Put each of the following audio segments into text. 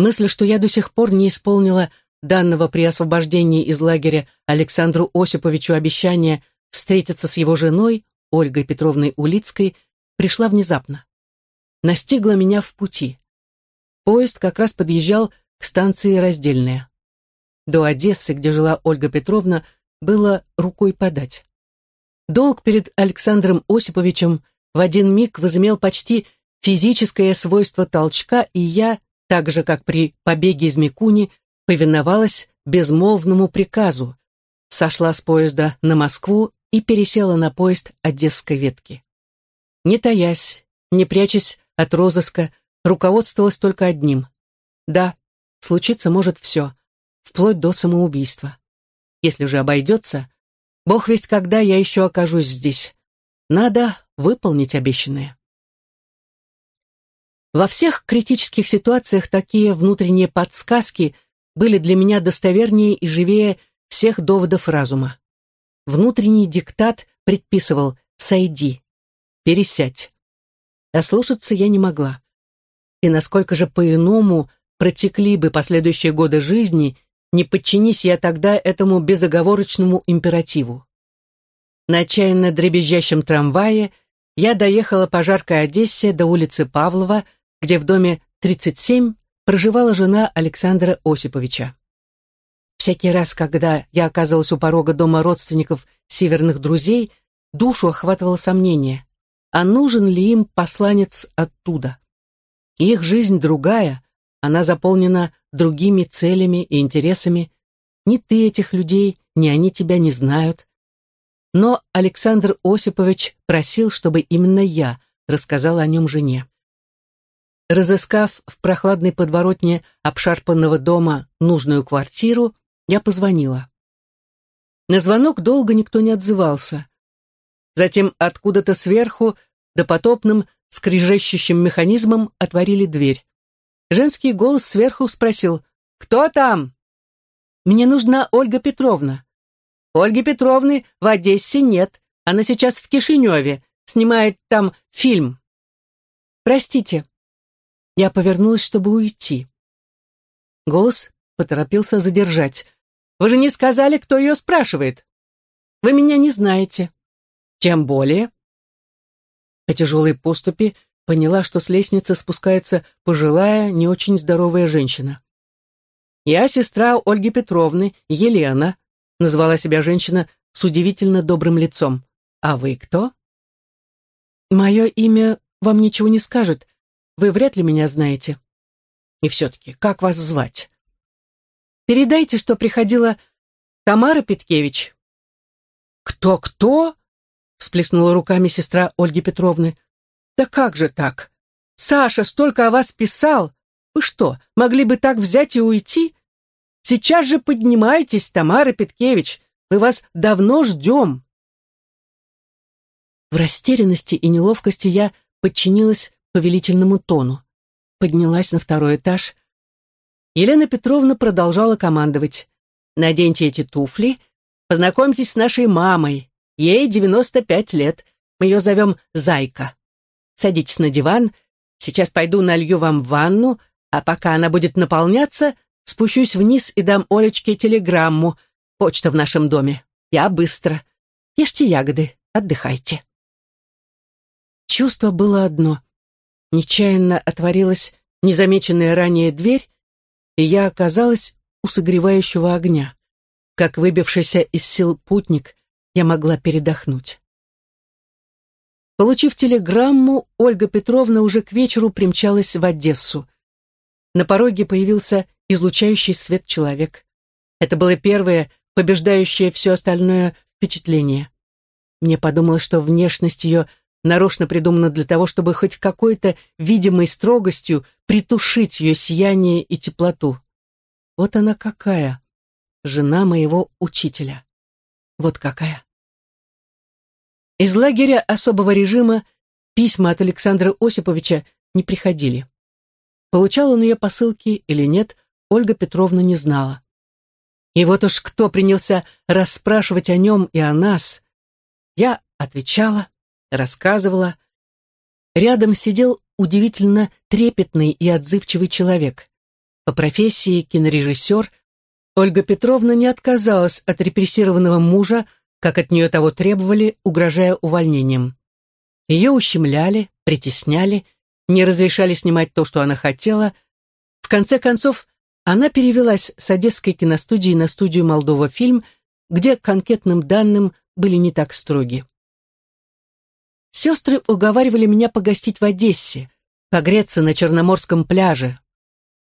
Мысль, что я до сих пор не исполнила данного при освобождении из лагеря Александру Осиповичу обещания встретиться с его женой, Ольгой Петровной Улицкой, пришла внезапно. Настигла меня в пути. Поезд как раз подъезжал к станции Раздельная. До Одессы, где жила Ольга Петровна, было рукой подать. Долг перед Александром Осиповичем в один миг возымел почти физическое свойство толчка, и я, так же, как при побеге из Микуни, повиновалась безмолвному приказу, сошла с поезда на Москву и пересела на поезд Одесской ветки. Не таясь, не прячась от розыска, руководствовалась только одним. Да, случиться может все, вплоть до самоубийства. Если же обойдется, бог весть, когда я еще окажусь здесь. Надо выполнить обещанное. Во всех критических ситуациях такие внутренние подсказки были для меня достовернее и живее всех доводов разума. Внутренний диктат предписывал «сойди», «пересядь». Ослушаться я не могла. И насколько же по-иному протекли бы последующие годы жизни, не подчинись я тогда этому безоговорочному императиву. На отчаянно дребезжащем трамвае я доехала по жаркой Одессе до улицы Павлова, где в доме 37 проживала жена Александра Осиповича. Всякий раз, когда я оказывалась у порога дома родственников северных друзей, душу охватывало сомнение, а нужен ли им посланец оттуда. Их жизнь другая, она заполнена другими целями и интересами. Ни ты этих людей, ни они тебя не знают. Но Александр Осипович просил, чтобы именно я рассказала о нем жене. Разыскав в прохладной подворотне обшарпанного дома нужную квартиру, я позвонила. На звонок долго никто не отзывался. Затем откуда-то сверху допотопным скрежещущим механизмом отворили дверь. Женский голос сверху спросил «Кто там?» «Мне нужна Ольга Петровна». «Ольги Петровны в Одессе нет. Она сейчас в Кишиневе, снимает там фильм». «Простите». Я повернулась, чтобы уйти. Голос поторопился задержать. «Вы же не сказали, кто ее спрашивает?» «Вы меня не знаете». «Тем более». По тяжелой поступи поняла, что с лестницы спускается пожилая, не очень здоровая женщина. «Я сестра Ольги Петровны, Елена», назвала себя женщина с удивительно добрым лицом. «А вы кто?» «Мое имя вам ничего не скажет. Вы вряд ли меня знаете». «И все-таки, как вас звать?» «Передайте, что приходила Тамара Петкевич». «Кто-кто?» всплеснула руками сестра Ольги Петровны. «Да как же так? Саша столько о вас писал. Вы что, могли бы так взять и уйти? Сейчас же поднимайтесь, Тамара Петкевич. Мы вас давно ждем». В растерянности и неловкости я подчинилась повелительному тону. Поднялась на второй этаж. Елена Петровна продолжала командовать. «Наденьте эти туфли, познакомьтесь с нашей мамой. Ей 95 лет. Мы ее зовем Зайка. Садитесь на диван. Сейчас пойду налью вам ванну, а пока она будет наполняться, спущусь вниз и дам Олечке телеграмму. Почта в нашем доме. Я быстро. Ешьте ягоды, отдыхайте. Чувство было одно. Нечаянно отворилась незамеченная ранее дверь, и я оказалась у согревающего огня. Как выбившийся из сил путник, я могла передохнуть. Получив телеграмму, Ольга Петровна уже к вечеру примчалась в Одессу. На пороге появился излучающий свет человек. Это было первое, побеждающее все остальное впечатление. Мне подумалось, что внешность ее нарочно придумана для того, чтобы хоть какой-то видимой строгостью притушить ее сияние и теплоту. Вот она какая, жена моего учителя. Вот какая. Из лагеря особого режима письма от Александра Осиповича не приходили. Получал он ее посылки или нет, Ольга Петровна не знала. И вот уж кто принялся расспрашивать о нем и о нас. Я отвечала, рассказывала. Рядом сидел удивительно трепетный и отзывчивый человек. По профессии кинорежиссер, Ольга Петровна не отказалась от репрессированного мужа, как от нее того требовали, угрожая увольнением. Ее ущемляли, притесняли, не разрешали снимать то, что она хотела. В конце концов, она перевелась с Одесской киностудии на студию «Молдова фильм», где к анкетным данным были не так строги. Сестры уговаривали меня погостить в Одессе, погреться на Черноморском пляже.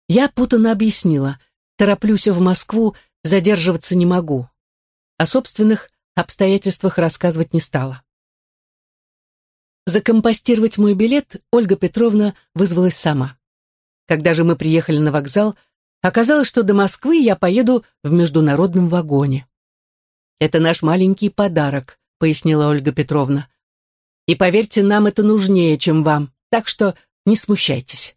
Я путанно объяснила, тороплюсь в Москву, задерживаться не могу. О собственных обстоятельствах рассказывать не стала. Закомпостировать мой билет Ольга Петровна вызвалась сама. Когда же мы приехали на вокзал, оказалось, что до Москвы я поеду в международном вагоне. «Это наш маленький подарок», — пояснила Ольга Петровна. «И поверьте, нам это нужнее, чем вам, так что не смущайтесь».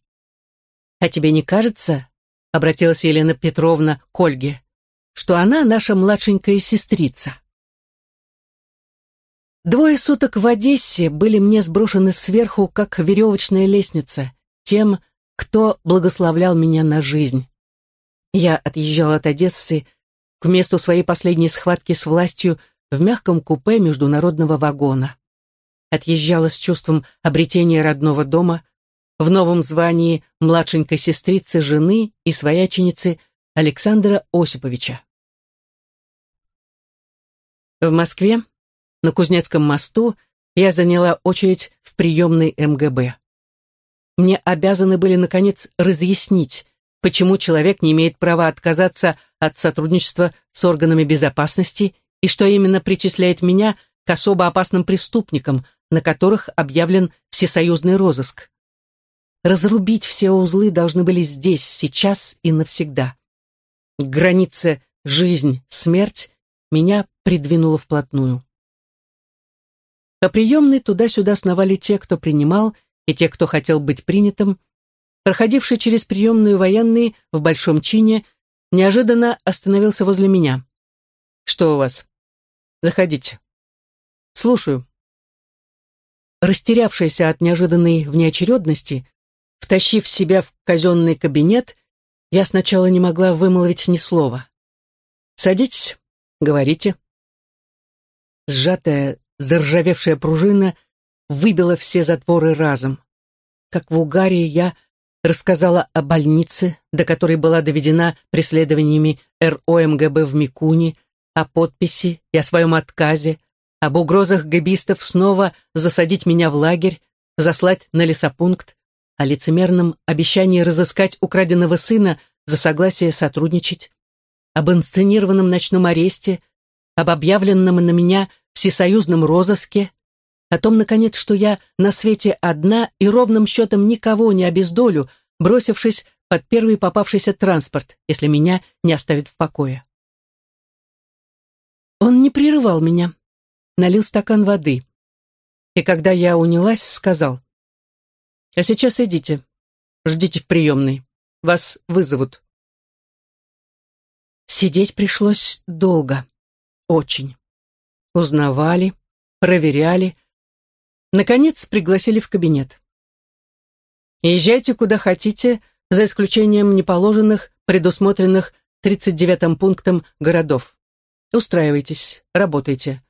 «А тебе не кажется, — обратилась Елена Петровна к Ольге, — что она наша младшенькая сестрица?» Двое суток в Одессе были мне сброшены сверху, как веревочная лестница, тем, кто благословлял меня на жизнь. Я отъезжал от Одессы к месту своей последней схватки с властью в мягком купе международного вагона. Отъезжала с чувством обретения родного дома, в новом звании младшенькой сестрицы жены и свояченицы Александра Осиповича. В Москве на Кузнецком мосту я заняла очередь в приемной МГБ. Мне обязаны были, наконец, разъяснить, почему человек не имеет права отказаться от сотрудничества с органами безопасности и что именно причисляет меня к особо опасным преступникам, на которых объявлен всесоюзный розыск. Разрубить все узлы должны были здесь, сейчас и навсегда. Граница жизнь-смерть меня придвинула вплотную. По приемной туда-сюда сновали те, кто принимал, и те, кто хотел быть принятым. Проходивший через приемную военный в большом чине неожиданно остановился возле меня. «Что у вас?» «Заходите». «Слушаю». Растерявшаяся от неожиданной внеочередности, втащив себя в казенный кабинет, я сначала не могла вымолвить ни слова. «Садитесь, говорите». Сжатая Заржавевшая пружина выбила все затворы разом. Как в угаре я рассказала о больнице, до которой была доведена преследованиями РОМГБ в Микуне, о подписи и о своем отказе, об угрозах габистов снова засадить меня в лагерь, заслать на лесопункт, о лицемерном обещании разыскать украденного сына за согласие сотрудничать, об инсценированном ночном аресте, об объявленном на меня всесоюзном розыске, о том, наконец, что я на свете одна и ровным счетом никого не обездолю, бросившись под первый попавшийся транспорт, если меня не оставят в покое. Он не прерывал меня, налил стакан воды. И когда я унялась, сказал, «А сейчас идите, ждите в приемной, вас вызовут». Сидеть пришлось долго, очень. Узнавали, проверяли. Наконец пригласили в кабинет. Езжайте куда хотите, за исключением неположенных, предусмотренных 39-м пунктом городов. Устраивайтесь, работайте.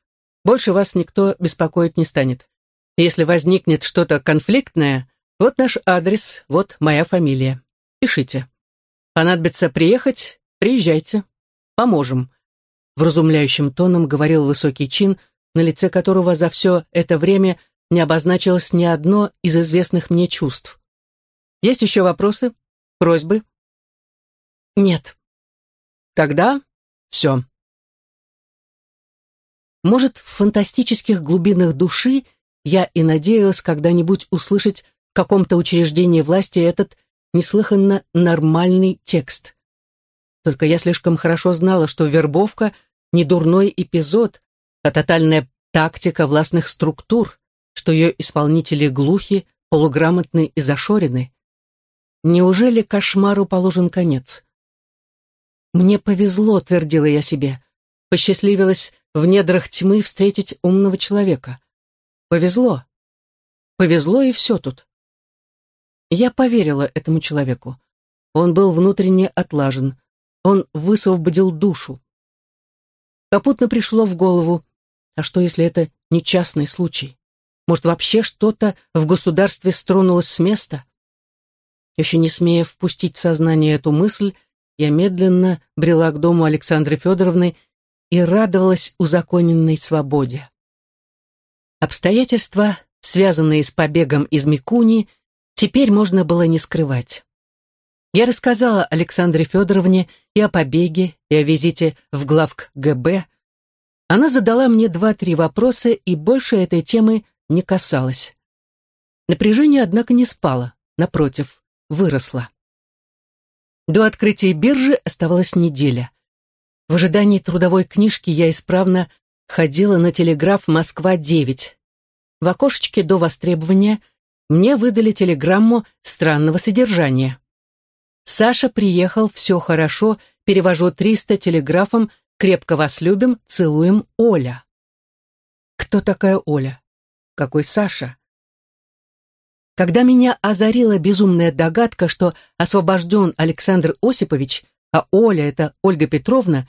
Больше вас никто беспокоить не станет. Если возникнет что-то конфликтное, вот наш адрес, вот моя фамилия. Пишите. Понадобится приехать, приезжайте. Поможем вразумляющим тоном говорил высокий чин, на лице которого за все это время не обозначилось ни одно из известных мне чувств. Есть еще вопросы? Просьбы? Нет. Тогда все. Может, в фантастических глубинах души я и надеялась когда-нибудь услышать в каком-то учреждении власти этот неслыханно нормальный текст. Только я слишком хорошо знала, что вербовка — не дурной эпизод, а тотальная тактика властных структур, что ее исполнители глухи, полуграмотны и зашорены. Неужели кошмару положен конец? Мне повезло, твердила я себе. Посчастливилось в недрах тьмы встретить умного человека. Повезло. Повезло и все тут. Я поверила этому человеку. Он был внутренне отлажен. Он высвободил душу. Попутно пришло в голову, а что, если это не частный случай? Может, вообще что-то в государстве стронулось с места? Еще не смея впустить в сознание эту мысль, я медленно брела к дому Александры Федоровны и радовалась узаконенной свободе. Обстоятельства, связанные с побегом из Микуни, теперь можно было не скрывать. Я рассказала Александре Федоровне и о побеге, и о визите в главк ГБ. Она задала мне два-три вопроса, и больше этой темы не касалась. Напряжение, однако, не спало, напротив, выросло. До открытия биржи оставалась неделя. В ожидании трудовой книжки я исправно ходила на телеграф «Москва-9». В окошечке до востребования мне выдали телеграмму странного содержания. «Саша приехал, все хорошо, перевожу 300 телеграфом, крепко вас любим, целуем, Оля». Кто такая Оля? Какой Саша? Когда меня озарила безумная догадка, что освобожден Александр Осипович, а Оля — это Ольга Петровна,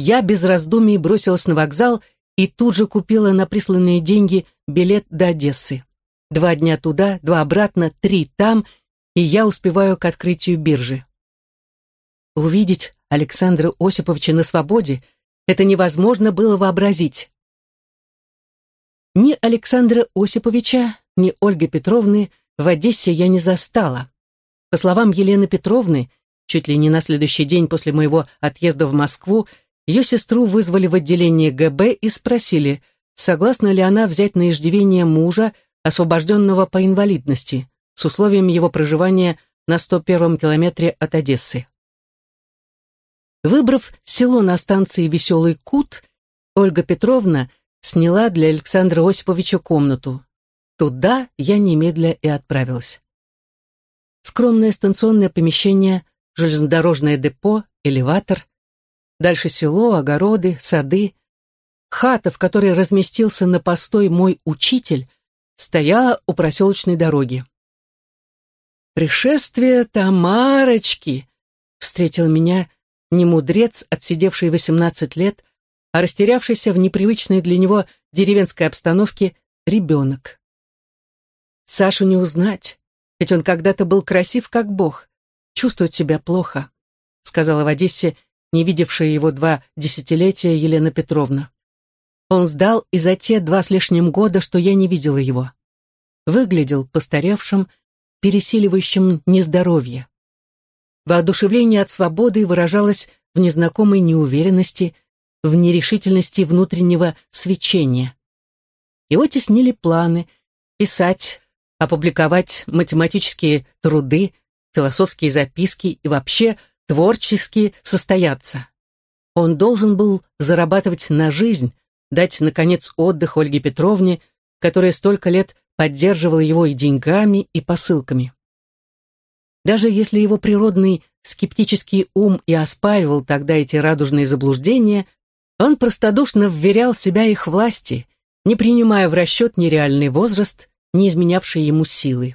я без раздумий бросилась на вокзал и тут же купила на присланные деньги билет до Одессы. Два дня туда, два обратно, три там, и я успеваю к открытию биржи. Увидеть Александра Осиповича на свободе — это невозможно было вообразить. Ни Александра Осиповича, ни Ольги Петровны в Одессе я не застала. По словам Елены Петровны, чуть ли не на следующий день после моего отъезда в Москву, ее сестру вызвали в отделение ГБ и спросили, согласна ли она взять на иждивение мужа, освобожденного по инвалидности, с условием его проживания на 101-м километре от Одессы. Выбрав село на станции Веселый Кут, Ольга Петровна сняла для Александра Осиповича комнату. Туда я немедля и отправилась. Скромное станционное помещение, железнодорожное депо, элеватор. Дальше село, огороды, сады. Хата, в которой разместился на постой мой учитель, стояла у проселочной дороги. «Пришествие Тамарочки!» встретил меня не мудрец, отсидевший восемнадцать лет, а растерявшийся в непривычной для него деревенской обстановке ребенок. Сашу не узнать, ведь он когда-то был красив, как бог, чувствует себя плохо, сказала в Одессе, не видевшая его два десятилетия Елена Петровна. Он сдал и за те два с лишним года, что я не видела его. Выглядел постаревшим, пересиливающим нездоровье. Воодушевление от свободы выражалось в незнакомой неуверенности, в нерешительности внутреннего свечения. Его теснили планы писать, опубликовать математические труды, философские записки и вообще творчески состояться. Он должен был зарабатывать на жизнь, дать, наконец, отдых Ольге Петровне, которая столько лет поддерживала его и деньгами, и посылками. Даже если его природный скептический ум и оспаривал тогда эти радужные заблуждения, он простодушно вверял себя их власти, не принимая в расчет ни реальный возраст, ни изменявшие ему силы.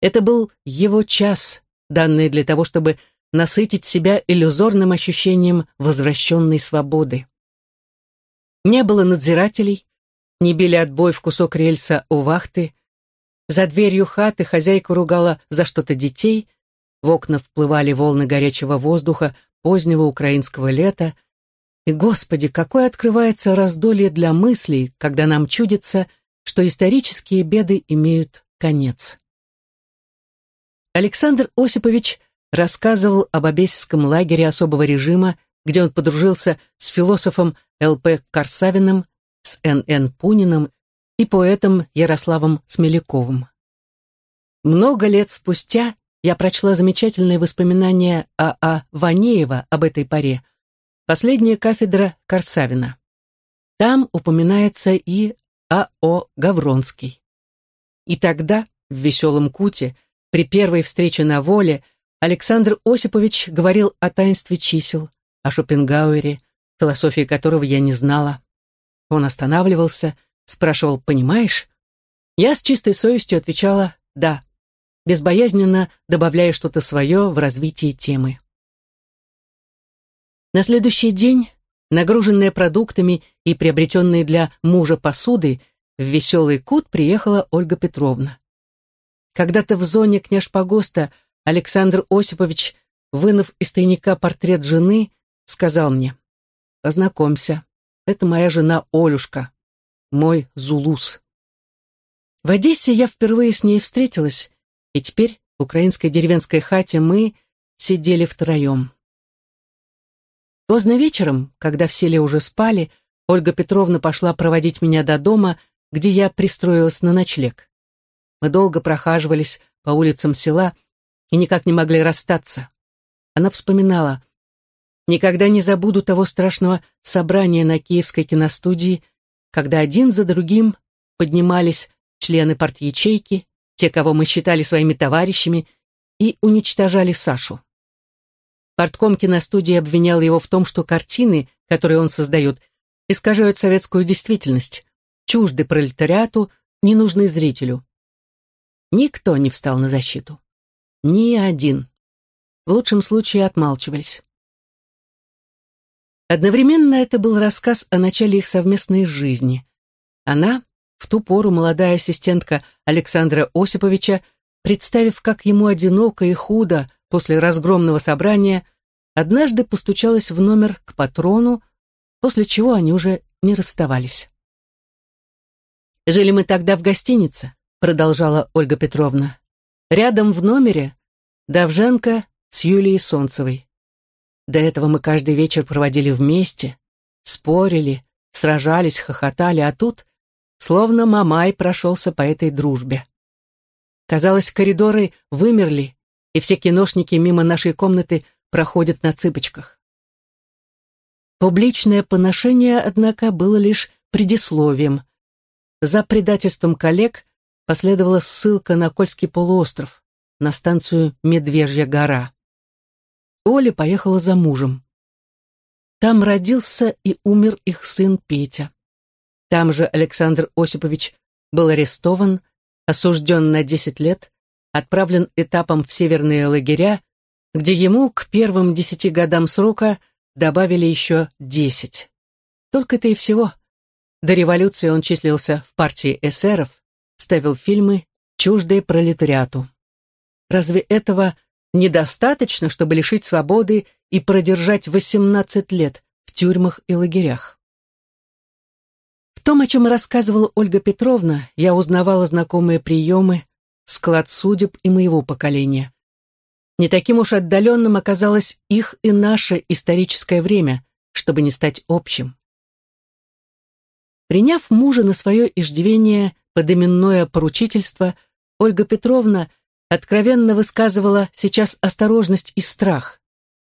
Это был его час, данный для того, чтобы насытить себя иллюзорным ощущением возвращенной свободы. Не было надзирателей, не били отбой в кусок рельса у вахты, за дверью хаты хозяйка ругала за что-то детей, в окна вплывали волны горячего воздуха позднего украинского лета, и, Господи, какое открывается раздолье для мыслей, когда нам чудится, что исторические беды имеют конец. Александр Осипович рассказывал об Обесском лагере особого режима, где он подружился с философом Л.П. Корсавиным, с Н.Н. Пуниным и поэтом Ярославом Смеляковым. Много лет спустя я прочла замечательные воспоминания А.А. Ванеева об этой поре, Последняя кафедра Корсавина. Там упоминается и А.О. Гавронский. И тогда, в «Веселом куте», при первой встрече на воле, Александр Осипович говорил о таинстве чисел, о Шопенгауэре, философии которого я не знала. Он останавливался, спрашивал «понимаешь?». Я с чистой совестью отвечала «да». безбоязненно добавляя что-то свое в развитие темы. На следующий день, нагруженная продуктами и приобретенной для мужа посудой, в веселый кут приехала Ольга Петровна. Когда-то в зоне княжпогоста Александр Осипович, вынув из тайника портрет жены, сказал мне, «Познакомься, это моя жена Олюшка, мой Зулус». В Одессе я впервые с ней встретилась, и теперь в украинской деревенской хате мы сидели втроем. Поздно вечером, когда в селе уже спали, Ольга Петровна пошла проводить меня до дома, где я пристроилась на ночлег. Мы долго прохаживались по улицам села и никак не могли расстаться. Она вспоминала, «Никогда не забуду того страшного собрания на Киевской киностудии, когда один за другим поднимались члены парт-ячейки, те, кого мы считали своими товарищами, и уничтожали Сашу. Портком киностудии обвинял его в том, что картины, которые он создает, искажают советскую действительность, чужды пролетариату, не нужны зрителю. Никто не встал на защиту. Ни один. В лучшем случае отмалчивались. Одновременно это был рассказ о начале их совместной жизни. Она, в ту пору молодая ассистентка Александра Осиповича, представив, как ему одиноко и худо после разгромного собрания, однажды постучалась в номер к патрону, после чего они уже не расставались. «Жили мы тогда в гостинице», — продолжала Ольга Петровна. «Рядом в номере Давженко с Юлией Солнцевой. До этого мы каждый вечер проводили вместе, спорили, сражались, хохотали, а тут словно Мамай прошелся по этой дружбе. Казалось, коридоры вымерли, и все киношники мимо нашей комнаты проходят на цыпочках. Публичное поношение, однако, было лишь предисловием. За предательством коллег последовала ссылка на Кольский полуостров, на станцию Медвежья гора. Оля поехала за мужем. Там родился и умер их сын Петя. Там же Александр Осипович был арестован, осужден на 10 лет, отправлен этапом в северные лагеря, где ему к первым десяти годам срока добавили еще 10. Только-то и всего. До революции он числился в партии эсеров, ставил фильмы, чуждые пролетариату. Разве этого недостаточно, чтобы лишить свободы и продержать 18 лет в тюрьмах и лагерях? В том, о чем рассказывала Ольга Петровна, я узнавала знакомые приемы, склад судеб и моего поколения. Не таким уж отдаленным оказалось их и наше историческое время, чтобы не стать общим. Приняв мужа на свое иждивение под именное поручительство, Ольга Петровна откровенно высказывала сейчас осторожность и страх.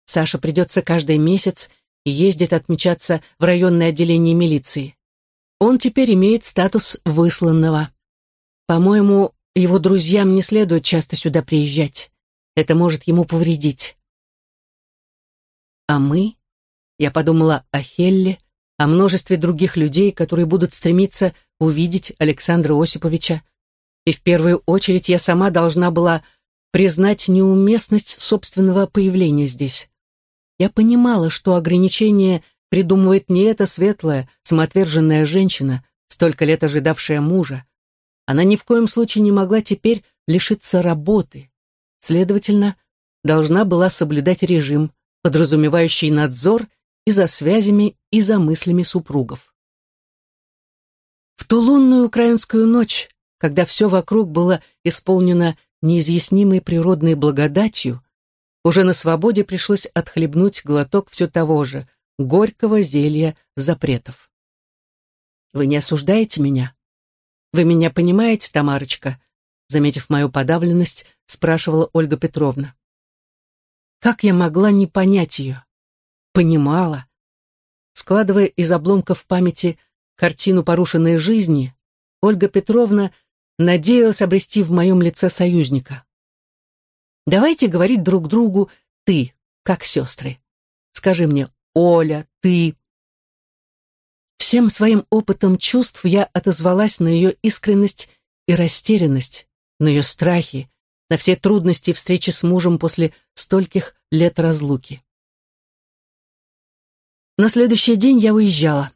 Саша придется каждый месяц и ездит отмечаться в районное отделение милиции. Он теперь имеет статус высланного. По-моему, его друзьям не следует часто сюда приезжать. Это может ему повредить. А мы? Я подумала о Хелле, о множестве других людей, которые будут стремиться увидеть Александра Осиповича. И в первую очередь я сама должна была признать неуместность собственного появления здесь. Я понимала, что ограничения придумывает не эта светлая, самоотверженная женщина, столько лет ожидавшая мужа. Она ни в коем случае не могла теперь лишиться работы. Следовательно, должна была соблюдать режим, подразумевающий надзор и за связями, и за мыслями супругов. В ту лунную украинскую ночь, когда все вокруг было исполнено неизъяснимой природной благодатью, уже на свободе пришлось отхлебнуть глоток все того же – горького зелья запретов. «Вы не осуждаете меня? Вы меня понимаете, Тамарочка?» Заметив мою подавленность, спрашивала Ольга Петровна. Как я могла не понять ее? Понимала. Складывая из обломков памяти картину порушенной жизни, Ольга Петровна надеялась обрести в моем лице союзника. Давайте говорить друг другу «ты», как сестры. Скажи мне, Оля, ты...» Всем своим опытом чувств я отозвалась на ее искренность и растерянность, на ее страхи, на все трудности встречи с мужем после стольких лет разлуки. На следующий день я уезжала.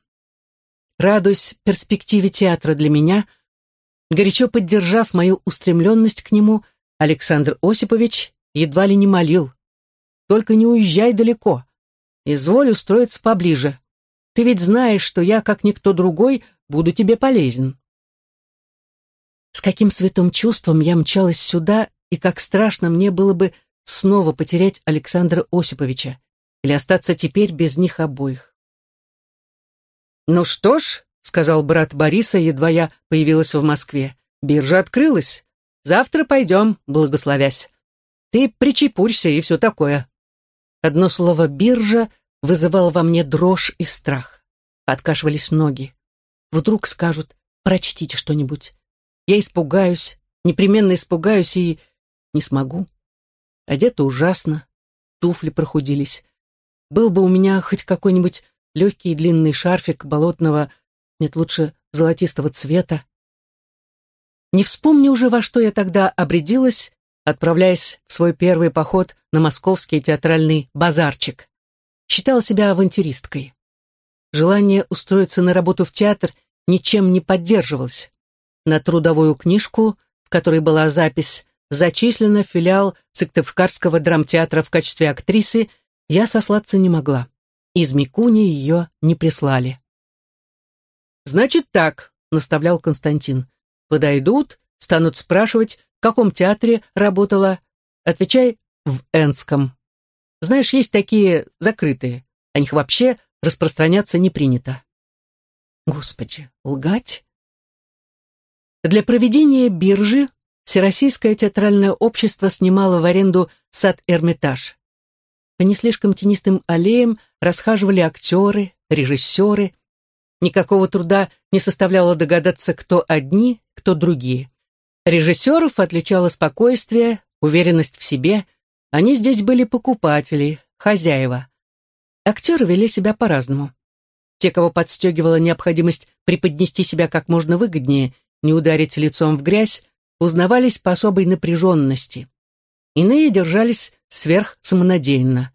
Радуясь перспективе театра для меня, горячо поддержав мою устремленность к нему, Александр Осипович едва ли не молил. «Только не уезжай далеко. Изволь устроиться поближе. Ты ведь знаешь, что я, как никто другой, буду тебе полезен». С каким святым чувством я мчалась сюда, и как страшно мне было бы снова потерять Александра Осиповича или остаться теперь без них обоих. «Ну что ж», — сказал брат Бориса, едва я появилась в Москве, — «биржа открылась. Завтра пойдем, благословясь. Ты причепурься и все такое». Одно слово «биржа» вызывало во мне дрожь и страх. Подкашивались ноги. Вдруг скажут «прочтите что-нибудь». Я испугаюсь, непременно испугаюсь и не смогу. Одета ужасно, туфли прохудились. Был бы у меня хоть какой-нибудь легкий длинный шарфик болотного, нет, лучше золотистого цвета. Не вспомню уже, во что я тогда обрядилась, отправляясь в свой первый поход на московский театральный базарчик. Считала себя авантюристкой. Желание устроиться на работу в театр ничем не поддерживалось. На трудовую книжку, в которой была запись «Зачислена в филиал Сыктывкарского драмтеатра в качестве актрисы», я сослаться не могла. Из Микуни ее не прислали. «Значит так», — наставлял Константин. «Подойдут, станут спрашивать, в каком театре работала. Отвечай, в Энском. Знаешь, есть такие закрытые. О них вообще распространяться не принято». Господи, лгать? Для проведения биржи Всероссийское театральное общество снимало в аренду сад Эрмитаж. По не слишком тенистым аллеям расхаживали актеры, режиссеры. Никакого труда не составляло догадаться, кто одни, кто другие. Режиссеров отличало спокойствие, уверенность в себе. Они здесь были покупатели, хозяева. Актеры вели себя по-разному. Те, кого подстегивала необходимость преподнести себя как можно выгоднее, не ударить лицом в грязь, узнавались по особой напряженности. Иные держались сверхсамонадеянно.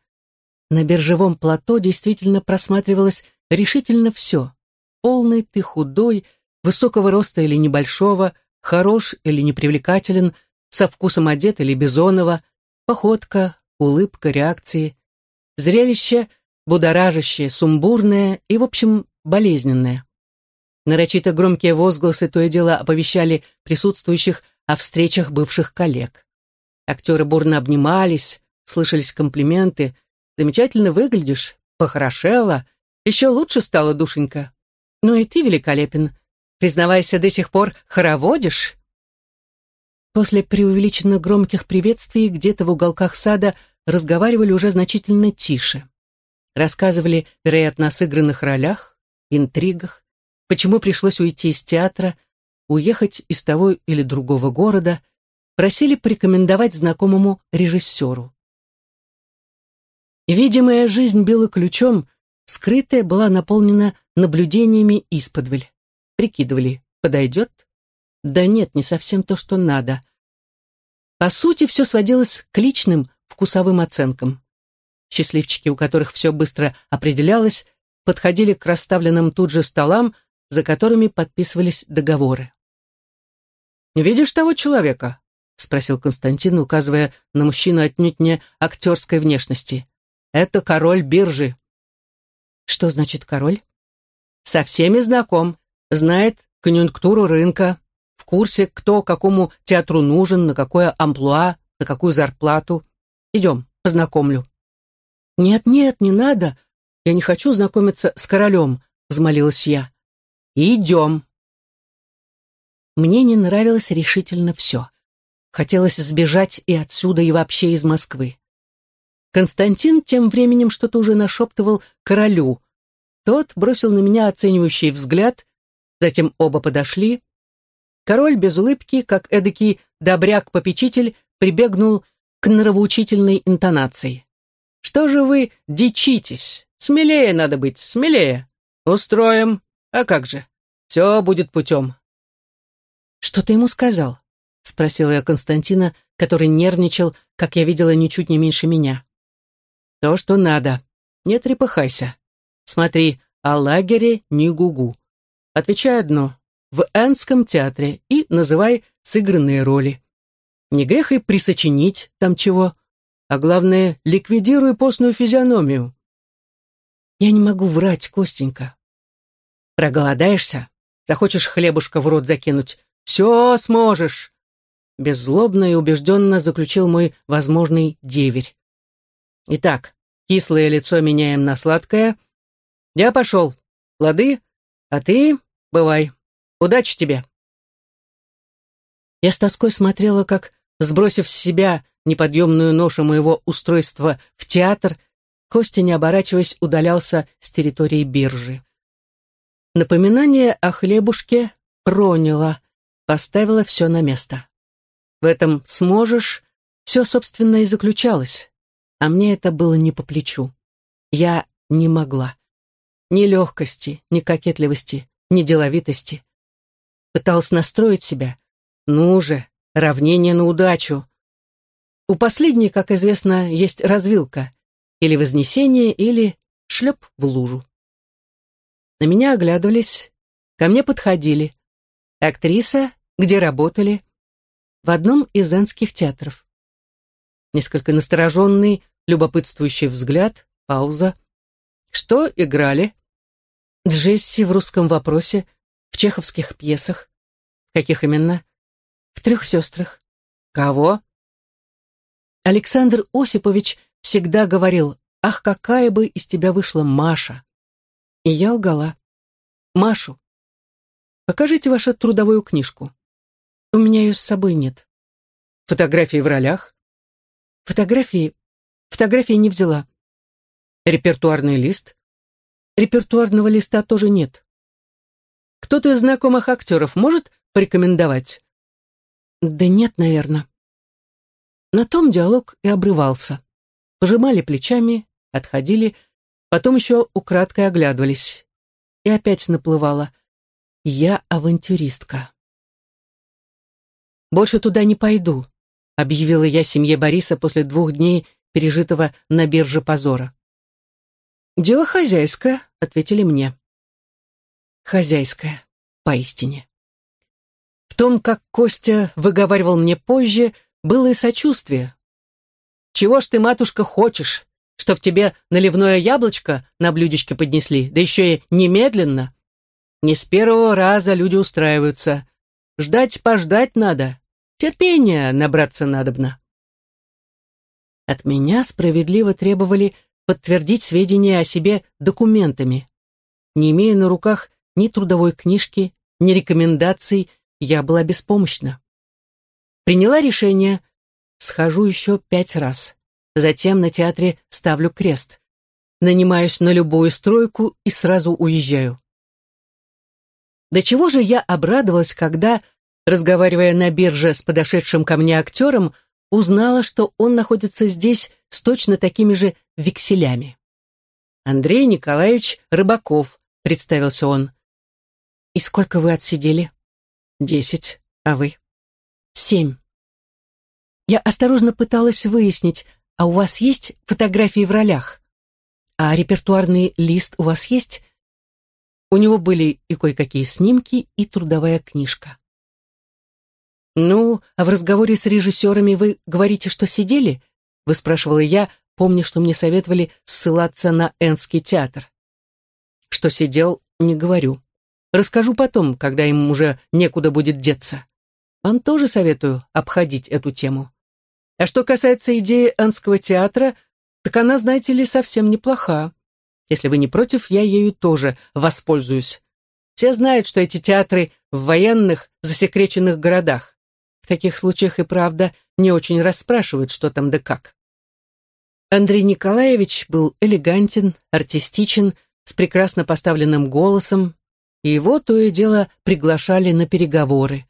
На биржевом плато действительно просматривалось решительно все. Полный ты худой, высокого роста или небольшого, хорош или непривлекателен, со вкусом одет или бизонова, походка, улыбка, реакции. Зрелище будоражащее, сумбурное и, в общем, болезненное. Нарочито громкие возгласы то и дело оповещали присутствующих о встречах бывших коллег. Актеры бурно обнимались, слышались комплименты. «Замечательно выглядишь, похорошела, еще лучше стала душенька. Ну и ты великолепен. Признавайся, до сих пор хороводишь?» После преувеличенно громких приветствий где-то в уголках сада разговаривали уже значительно тише. Рассказывали, вероятно, о сыгранных ролях, интригах, почему пришлось уйти из театра, уехать из того или другого города, просили порекомендовать знакомому режиссеру. Видимая жизнь била ключом, скрытая была наполнена наблюдениями исподволь. Прикидывали, подойдет? Да нет, не совсем то, что надо. По сути, все сводилось к личным вкусовым оценкам. Счастливчики, у которых все быстро определялось, подходили к расставленным тут же столам, за которыми подписывались договоры. «Видишь того человека?» — спросил Константин, указывая на мужчину отнюдь не актерской внешности. «Это король биржи». «Что значит король?» «Со всеми знаком, знает конъюнктуру рынка, в курсе, кто какому театру нужен, на какое амплуа, на какую зарплату. Идем, познакомлю». «Нет-нет, не надо. Я не хочу знакомиться с королем», — взмолилась я. «Идем». Мне не нравилось решительно все. Хотелось сбежать и отсюда, и вообще из Москвы. Константин тем временем что-то уже нашептывал королю. Тот бросил на меня оценивающий взгляд, затем оба подошли. Король без улыбки, как эдакий добряк-попечитель, прибегнул к нравоучительной интонации. «Что же вы дичитесь? Смелее надо быть, смелее. Устроим. А как же? Все будет путем. Что ты ему сказал? Спросила я Константина, который нервничал, как я видела, ничуть не меньше меня. «То, что надо. Не трепыхайся. Смотри, о лагере не гугу. Отвечай одно. В Энском театре и называй сыгранные роли. Не грех и присочинить там чего. А главное, ликвидируй постную физиономию. Я не могу врать, Костенька. Проголодаешься? Захочешь хлебушка в рот закинуть? Все сможешь. Беззлобно и убежденно заключил мой возможный деверь. Итак, кислое лицо меняем на сладкое. Я пошел. Лады? А ты бывай. Удачи тебе. Я с тоской смотрела, как, сбросив с себя неподъемную ношу моего устройства в театр, Костя, не оборачиваясь, удалялся с территории биржи. Напоминание о хлебушке проняло, поставило все на место. В этом «сможешь» все, собственно, и заключалось, а мне это было не по плечу. Я не могла. Ни легкости, ни кокетливости, ни деловитости. Пыталась настроить себя. Ну же, равнение на удачу. У последней, как известно, есть развилка. Или вознесение, или шлеп в лужу. На меня оглядывались, ко мне подходили. Актриса, где работали? В одном из энских театров. Несколько настороженный, любопытствующий взгляд, пауза. Что играли? Джесси в русском вопросе, в чеховских пьесах. Каких именно? В трех сестрах. Кого? Александр Осипович всегда говорил, ах, какая бы из тебя вышла Маша. И я лгала. Машу. Покажите вашу трудовую книжку. У меня ее с собой нет. Фотографии в ролях? Фотографии... Фотографии не взяла. Репертуарный лист? Репертуарного листа тоже нет. Кто-то из знакомых актеров может порекомендовать? Да нет, наверное. На том диалог и обрывался. Пожимали плечами, отходили, потом еще украдкой оглядывались. И опять наплывала. Я авантюристка. «Больше туда не пойду», — объявила я семье Бориса после двух дней пережитого на бирже позора. «Дело хозяйское», — ответили мне. «Хозяйское, поистине». В том, как Костя выговаривал мне позже, было и сочувствие. «Чего ж ты, матушка, хочешь? Чтоб тебе наливное яблочко на блюдечке поднесли, да еще и немедленно?» Не с первого раза люди устраиваются. Ждать-пождать надо. Терпения набраться надобно. От меня справедливо требовали подтвердить сведения о себе документами. Не имея на руках ни трудовой книжки, ни рекомендаций, я была беспомощна. Приняла решение, схожу еще пять раз. Затем на театре ставлю крест. Нанимаюсь на любую стройку и сразу уезжаю. До чего же я обрадовалась, когда, разговаривая на бирже с подошедшим ко мне актером, узнала, что он находится здесь с точно такими же векселями. «Андрей Николаевич Рыбаков», — представился он. «И сколько вы отсидели?» «Десять. А вы?» «Семь». Я осторожно пыталась выяснить, а у вас есть фотографии в ролях? А репертуарный лист у вас есть? У него были и кое-какие снимки, и трудовая книжка. «Ну, а в разговоре с режиссерами вы говорите, что сидели?» — выспрашивала я, помня, что мне советовали ссылаться на Энский театр. Что сидел, не говорю. Расскажу потом, когда им уже некуда будет деться. Вам тоже советую обходить эту тему. А что касается идеи Энского театра, так она, знаете ли, совсем неплоха. Если вы не против, я ею тоже воспользуюсь. Все знают, что эти театры в военных, засекреченных городах. Таких случаях и правда не очень расспрашивают, что там да как. Андрей Николаевич был элегантен, артистичен, с прекрасно поставленным голосом, и его то и дело приглашали на переговоры.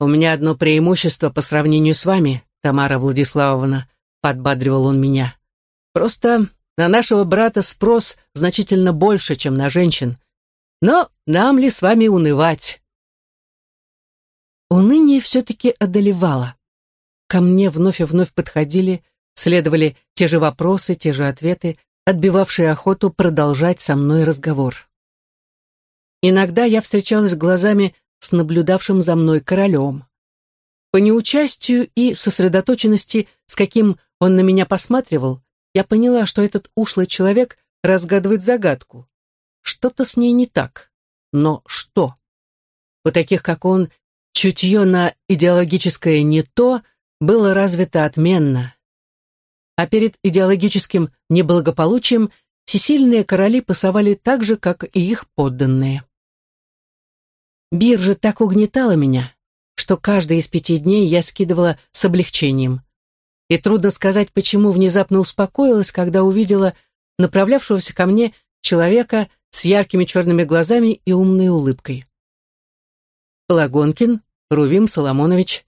«У меня одно преимущество по сравнению с вами, Тамара Владиславовна», — подбадривал он меня. «Просто на нашего брата спрос значительно больше, чем на женщин. Но нам ли с вами унывать? Уныние все-таки одолевало. Ко мне вновь и вновь подходили, следовали те же вопросы, те же ответы, отбивавшие охоту продолжать со мной разговор. Иногда я встречалась глазами с наблюдавшим за мной королем. По неучастию и сосредоточенности, с каким он на меня посматривал, я поняла, что этот ушлый человек разгадывает загадку. Что-то с ней не так. Но что? У таких, как он, чутье на идеологическое «не то» было развито отменно. А перед идеологическим неблагополучием всесильные короли пасовали так же, как и их подданные. Биржа так угнетала меня, что каждый из пяти дней я скидывала с облегчением. И трудно сказать, почему внезапно успокоилась, когда увидела направлявшегося ко мне человека с яркими черными глазами и умной улыбкой. Лагонкин Рувим Соломонович,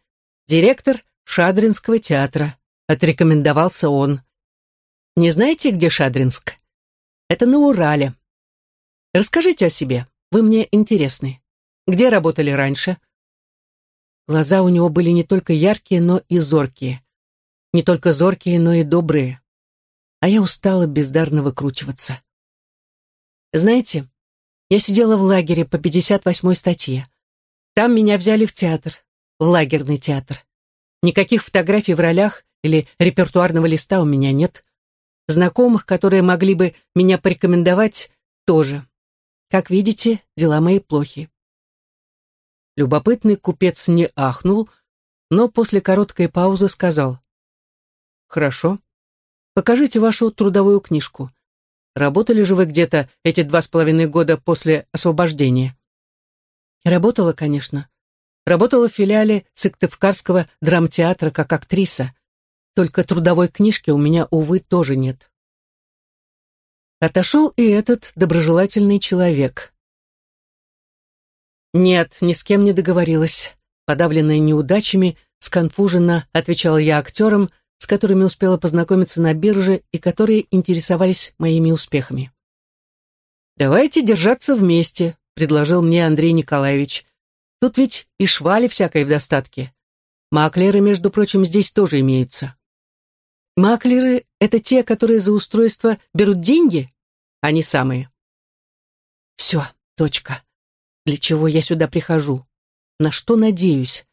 директор Шадринского театра, отрекомендовался он. Не знаете, где Шадринск? Это на Урале. Расскажите о себе, вы мне интересны. Где работали раньше? Глаза у него были не только яркие, но и зоркие. Не только зоркие, но и добрые. А я устала бездарно выкручиваться. Знаете, я сидела в лагере по 58-й статье. Там меня взяли в театр, в лагерный театр. Никаких фотографий в ролях или репертуарного листа у меня нет. Знакомых, которые могли бы меня порекомендовать, тоже. Как видите, дела мои плохи. Любопытный купец не ахнул, но после короткой паузы сказал. «Хорошо. Покажите вашу трудовую книжку. Работали же вы где-то эти два с половиной года после освобождения?» «Работала, конечно. Работала в филиале Сыктывкарского драмтеатра как актриса. Только трудовой книжки у меня, увы, тоже нет». Отошел и этот доброжелательный человек. «Нет, ни с кем не договорилась». Подавленная неудачами, сконфуженно отвечала я актерам, с которыми успела познакомиться на бирже и которые интересовались моими успехами. «Давайте держаться вместе», — предложил мне Андрей Николаевич. «Тут ведь и швали всякой в достатке. Маклеры, между прочим, здесь тоже имеются». «Маклеры — это те, которые за устройство берут деньги?» «Они самые». «Все, точка. Для чего я сюда прихожу? На что надеюсь?»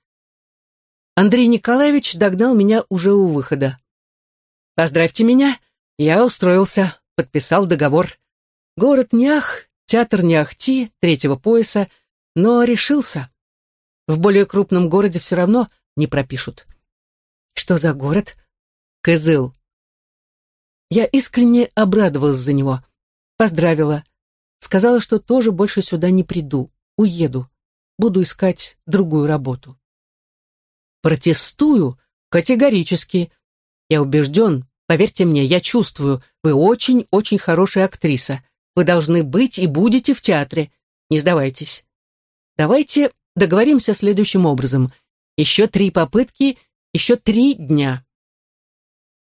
Андрей Николаевич догнал меня уже у выхода. «Поздравьте меня, я устроился, подписал договор. Город не ах, театр не ахти, третьего пояса, но решился. В более крупном городе все равно не пропишут». «Что за город?» «Кызыл». Я искренне обрадовалась за него, поздравила, сказала, что тоже больше сюда не приду, уеду, буду искать другую работу. Протестую категорически. Я убежден, поверьте мне, я чувствую, вы очень-очень хорошая актриса. Вы должны быть и будете в театре. Не сдавайтесь. Давайте договоримся следующим образом. Еще три попытки, еще три дня.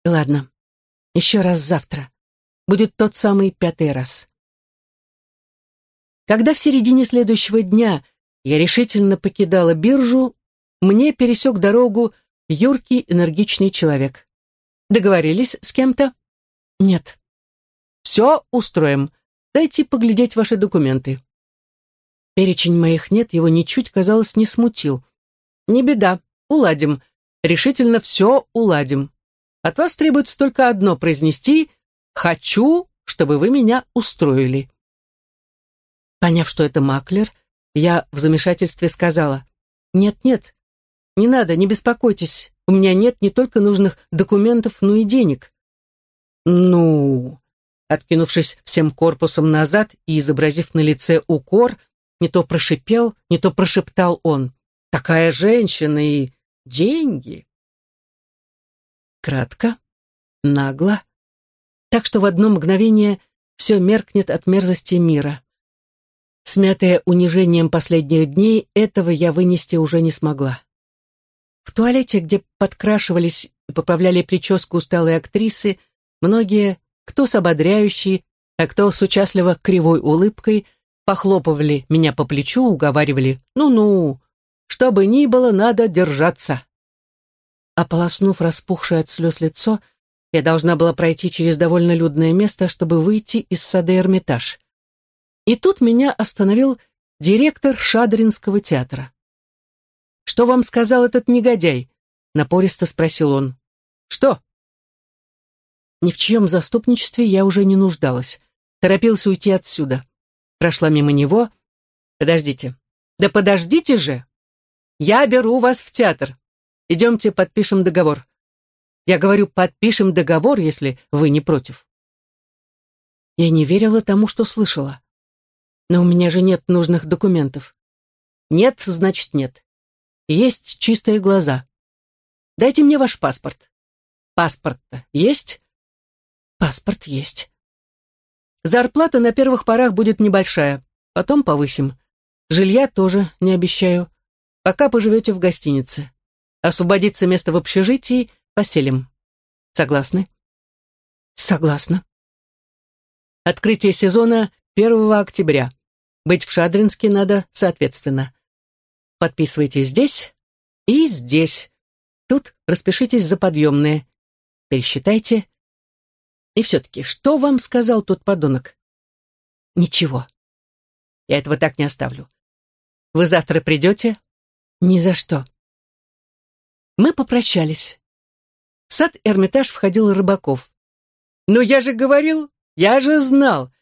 Ладно, еще раз завтра. Будет тот самый пятый раз. Когда в середине следующего дня я решительно покидала биржу, мне пересек дорогу юркий, энергичный человек. Договорились с кем-то? Нет. Все устроим. Дайте поглядеть ваши документы. Перечень моих нет его ничуть, казалось, не смутил. Не беда, уладим. Решительно все уладим. От вас требуется только одно произнести «хочу, чтобы вы меня устроили». Поняв, что это маклер, я в замешательстве сказала «нет-нет, не надо, не беспокойтесь. У меня нет не только нужных документов, но и денег. Ну, откинувшись всем корпусом назад и изобразив на лице укор, не то прошипел, не то прошептал он. Такая женщина и деньги. Кратко, нагло, так что в одно мгновение все меркнет от мерзости мира. Смятая унижением последних дней, этого я вынести уже не смогла. В туалете, где подкрашивались и поправляли прическу усталые актрисы, многие, кто с ободряющей, а кто с участливо кривой улыбкой, похлопывали меня по плечу, уговаривали «ну-ну», что бы ни было, надо держаться. Ополоснув распухшее от слез лицо, я должна была пройти через довольно людное место, чтобы выйти из сада Эрмитаж. И тут меня остановил директор Шадринского театра. «Что вам сказал этот негодяй?» — напористо спросил он. «Что?» Ни в чьем заступничестве я уже не нуждалась. Торопился уйти отсюда. Прошла мимо него. «Подождите. Да подождите же! Я беру вас в театр. Идемте подпишем договор. Я говорю, подпишем договор, если вы не против». Я не верила тому, что слышала. Но у меня же нет нужных документов. Нет, значит нет. Есть чистые глаза. Дайте мне ваш паспорт. Паспорт-то есть? Паспорт есть. Зарплата на первых порах будет небольшая, потом повысим. Жилья тоже не обещаю. Пока поживете в гостинице. Освободится место в общежитии, поселим. Согласны? Согласна. Открытие сезона 1 октября. Быть в Шадринске надо соответственно. Подписывайте здесь и здесь. Тут распишитесь за подъемные. Пересчитайте. И все-таки, что вам сказал тот подонок? Ничего. Я этого так не оставлю. Вы завтра придете? Ни за что. Мы попрощались. В сад Эрмитаж входил Рыбаков. «Ну, я же говорил, я же знал.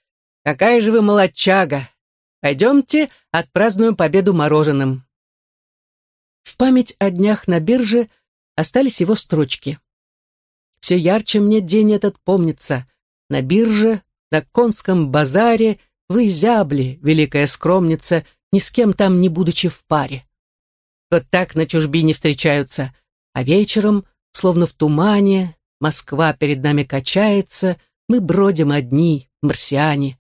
Какая же вы молодчага. Пойдемте отпразднуем победу мороженым». В память о днях на бирже остались его строчки. Все ярче мне день этот помнится. На бирже, на конском базаре вы зябли, великая скромница, ни с кем там не будучи в паре. Вот так на чужбине встречаются, а вечером, словно в тумане, Москва перед нами качается, мы бродим одни, марсиане.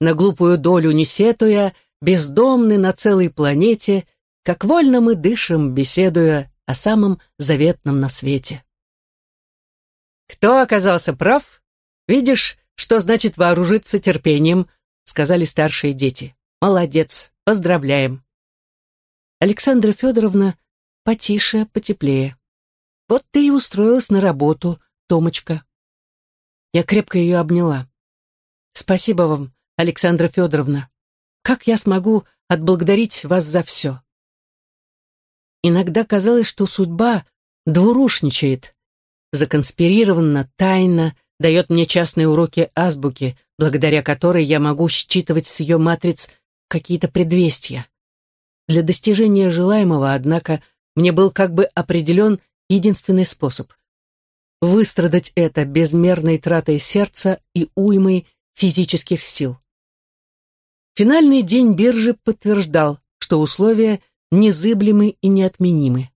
На глупую долю не сетуя, бездомны на целой планете, как вольно мы дышим, беседуя о самом заветном на свете. Кто оказался прав? Видишь, что значит вооружиться терпением, сказали старшие дети. Молодец, поздравляем. Александра Федоровна потише, потеплее. Вот ты и устроилась на работу, Томочка. Я крепко ее обняла. Спасибо вам, Александра Федоровна. Как я смогу отблагодарить вас за все? Иногда казалось, что судьба двурушничает, законспирированно, тайно дает мне частные уроки азбуки, благодаря которой я могу считывать с ее матриц какие-то предвестия. Для достижения желаемого, однако, мне был как бы определен единственный способ — выстрадать это безмерной тратой сердца и уймой физических сил. Финальный день биржи подтверждал, что условия незыблемы и неотменимы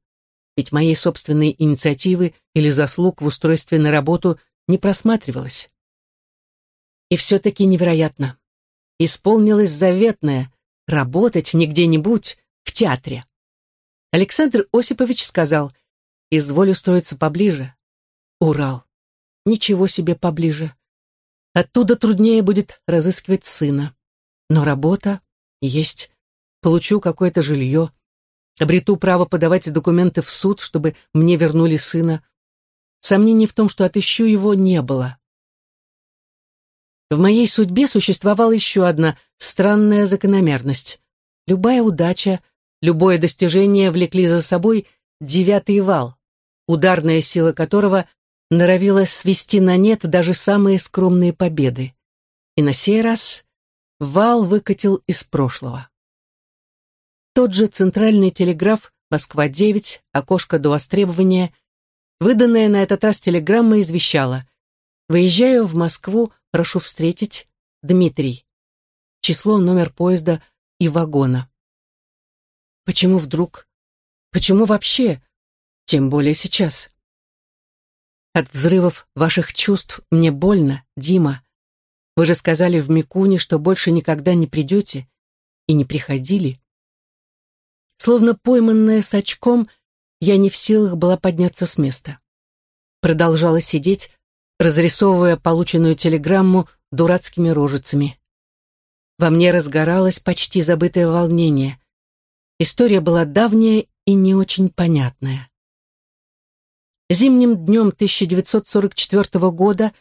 ведь моей собственной инициативы или заслуг в устройстве на работу не просматривалось. И все-таки невероятно. Исполнилось заветное — работать не где-нибудь, в театре. Александр Осипович сказал, «Изволь устроиться поближе. Урал. Ничего себе поближе. Оттуда труднее будет разыскивать сына. Но работа есть. Получу какое-то жилье. Обрету право подавать документы в суд, чтобы мне вернули сына. Сомнений в том, что отыщу его, не было. В моей судьбе существовала еще одна странная закономерность. Любая удача, любое достижение влекли за собой девятый вал, ударная сила которого норовила свести на нет даже самые скромные победы. И на сей раз вал выкатил из прошлого. Тот же центральный телеграф «Москва-9», окошко до востребования. Выданная на этот раз телеграмма извещала. «Выезжаю в Москву, прошу встретить Дмитрий». Число, номер поезда и вагона. Почему вдруг? Почему вообще? Тем более сейчас. От взрывов ваших чувств мне больно, Дима. Вы же сказали в Микуне, что больше никогда не придете, и не приходили. Словно пойманная с очком, я не в силах была подняться с места. Продолжала сидеть, разрисовывая полученную телеграмму дурацкими рожицами. Во мне разгоралось почти забытое волнение. История была давняя и не очень понятная. Зимним днем 1944 года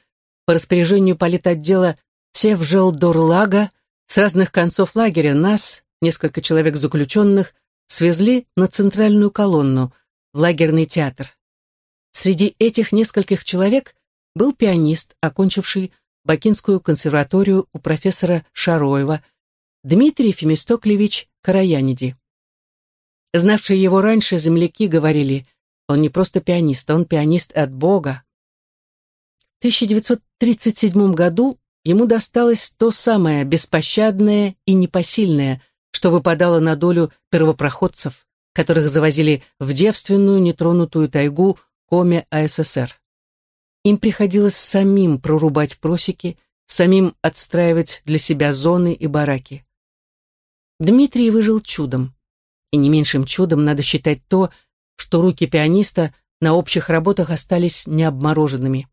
по распоряжению политотдела Севжелдорлага с разных концов лагеря нас, несколько человек заключенных, свезли на центральную колонну, в лагерный театр. Среди этих нескольких человек был пианист, окончивший Бакинскую консерваторию у профессора Шароева, Дмитрий Фемистоклевич Караяниди. Знавшие его раньше земляки говорили, он не просто пианист, он пианист от Бога. В 1937 году ему досталось то самое беспощадное и непосильное, что выпадало на долю первопроходцев, которых завозили в девственную нетронутую тайгу Коме АССР. Им приходилось самим прорубать просеки, самим отстраивать для себя зоны и бараки. Дмитрий выжил чудом. И не меньшим чудом надо считать то, что руки пианиста на общих работах остались необмороженными.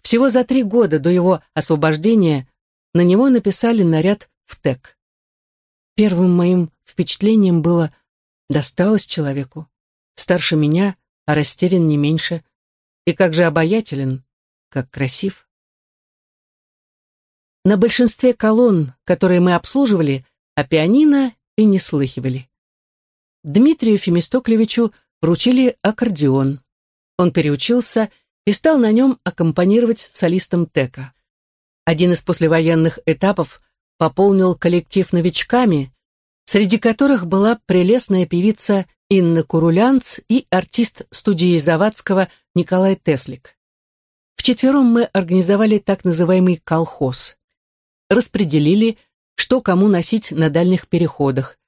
Всего за три года до его освобождения на него написали наряд в ТЭК. Первым моим впечатлением было «досталось человеку. Старше меня, а растерян не меньше. И как же обаятелен, как красив». На большинстве колонн, которые мы обслуживали, о пианино и не слыхивали. Дмитрию Фемистоклевичу вручили аккордеон. Он переучился и стал на нем аккомпанировать солистом Тека. Один из послевоенных этапов пополнил коллектив новичками, среди которых была прелестная певица Инна Курулянц и артист студии Завадского Николай Теслик. Вчетвером мы организовали так называемый колхоз. Распределили, что кому носить на дальних переходах.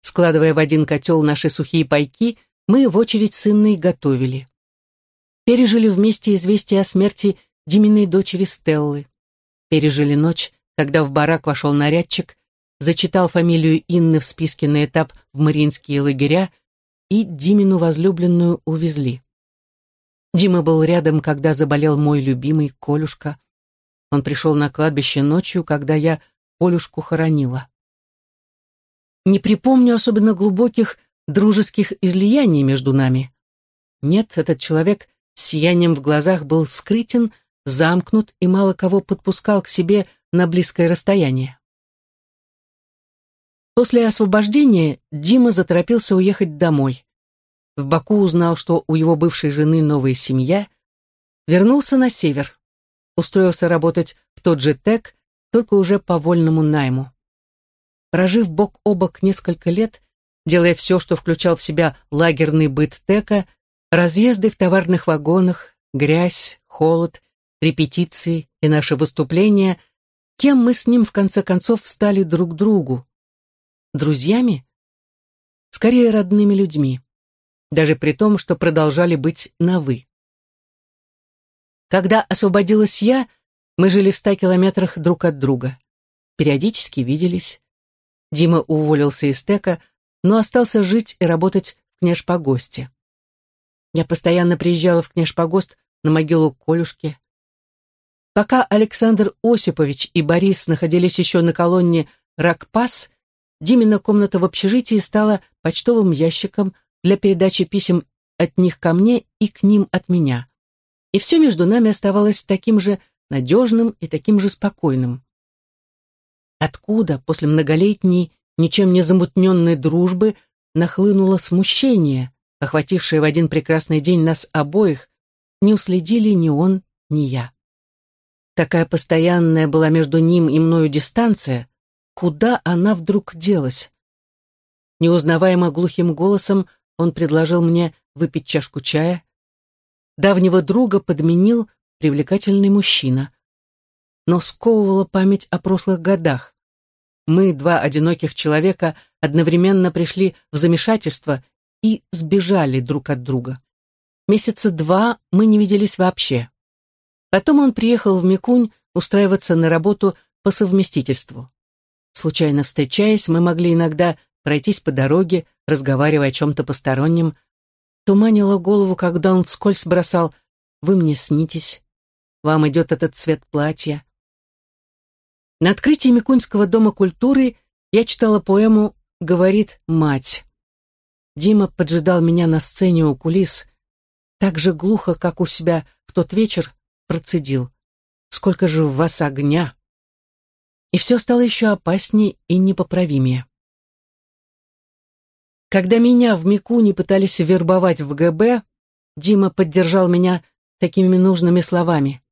Складывая в один котел наши сухие пайки, мы в очередь с Инной готовили. Пережили вместе известие о смерти Диминой дочери Стеллы. Пережили ночь, когда в барак вошел нарядчик, зачитал фамилию Инны в списке на этап в Мариинские лагеря и Димину возлюбленную увезли. Дима был рядом, когда заболел мой любимый Колюшка. Он пришел на кладбище ночью, когда я Полюшку хоронила. Не припомню особенно глубоких дружеских излияний между нами. Нет, этот человек с сиянием в глазах был скрытен, замкнут и мало кого подпускал к себе на близкое расстояние. После освобождения Дима заторопился уехать домой. В Баку узнал, что у его бывшей жены новая семья, вернулся на север, устроился работать в тот же ТЭК, только уже по вольному найму. Прожив бок о бок несколько лет, делая все, что включал в себя лагерный быт Тека, разъезды в товарных вагонах, грязь, холод, репетиции и наши выступления, кем мы с ним в конце концов стали друг другу? Друзьями? Скорее, родными людьми. Даже при том, что продолжали быть на «вы». Когда освободилась я, мы жили в ста километрах друг от друга. Периодически виделись. Дима уволился из ТЭКа, но остался жить и работать в Княжпогосте. Я постоянно приезжала в Княжпогост на могилу Колюшки. Пока Александр Осипович и Борис находились еще на колонне Ракпас, Димина комната в общежитии стала почтовым ящиком для передачи писем от них ко мне и к ним от меня. И все между нами оставалось таким же надежным и таким же спокойным. Откуда после многолетней, ничем не замутненной дружбы нахлынуло смущение, охватившее в один прекрасный день нас обоих, не уследили ни он, ни я. Такая постоянная была между ним и мною дистанция, куда она вдруг делась? Неузнаваемо глухим голосом он предложил мне выпить чашку чая. Давнего друга подменил привлекательный мужчина. Но сковывала память о прошлых годах. Мы, два одиноких человека, одновременно пришли в замешательство и сбежали друг от друга. Месяца два мы не виделись вообще. Потом он приехал в Микунь устраиваться на работу по совместительству. Случайно встречаясь, мы могли иногда пройтись по дороге, разговаривая о чем-то постороннем. Туманило голову, когда он вскользь бросал «Вы мне снитесь, вам идет этот цвет платья. На открытии Микуньского дома культуры я читала поэму говорит мать. Дима поджидал меня на сцене у кулис, так же глухо, как у себя в тот вечер, процедил. «Сколько же в вас огня!» И все стало еще опаснее и непоправимее. Когда меня в Микуне пытались вербовать в ГБ, Дима поддержал меня такими нужными словами.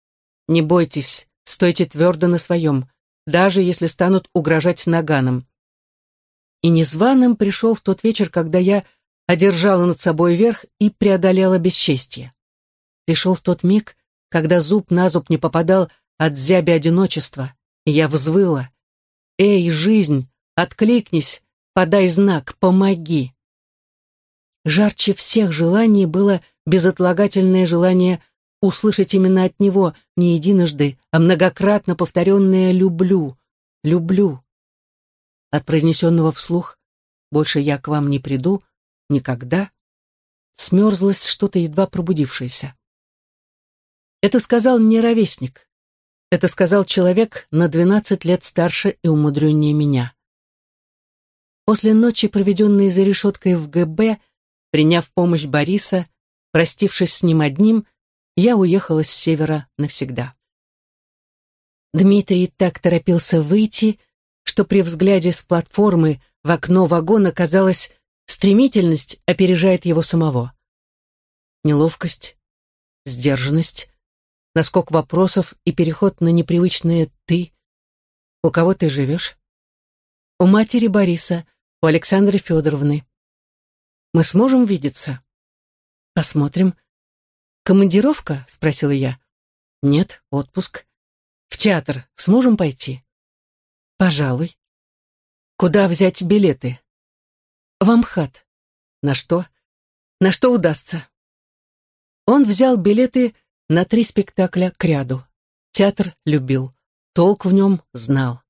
«Не бойтесь, стойте твердо на своем, даже если станут угрожать наганом». И незваным пришел в тот вечер, когда я одержала над собой верх и преодолела бесчестье. Пришел в тот миг, когда зуб на зуб не попадал от зяби одиночества, и я взвыла. «Эй, жизнь, откликнись, подай знак, помоги!» Жарче всех желаний было безотлагательное желание услышать именно от него не единожды, а многократно повторенное «люблю, люблю». От произнесенного вслух «больше я к вам не приду» никогда смерзлось что-то едва пробудившееся. Это сказал не ровесник. Это сказал человек на двенадцать лет старше и умудреннее меня. После ночи, проведенной за решеткой в ГБ, приняв помощь Бориса, простившись с ним одним, я уехала с севера навсегда. Дмитрий так торопился выйти, что при взгляде с платформы в окно вагона казалось, стремительность опережает его самого. Неловкость, сдержанность, наскок вопросов и переход на непривычное «ты». У кого ты живешь? У матери Бориса, у Александры Федоровны. Мы сможем видеться? Посмотрим. Командировка? Спросила я. Нет, отпуск. В театр сможем пойти? Пожалуй. Куда взять билеты? В Амхат. На что? На что удастся? Он взял билеты на три спектакля к ряду. Театр любил, толк в нем знал.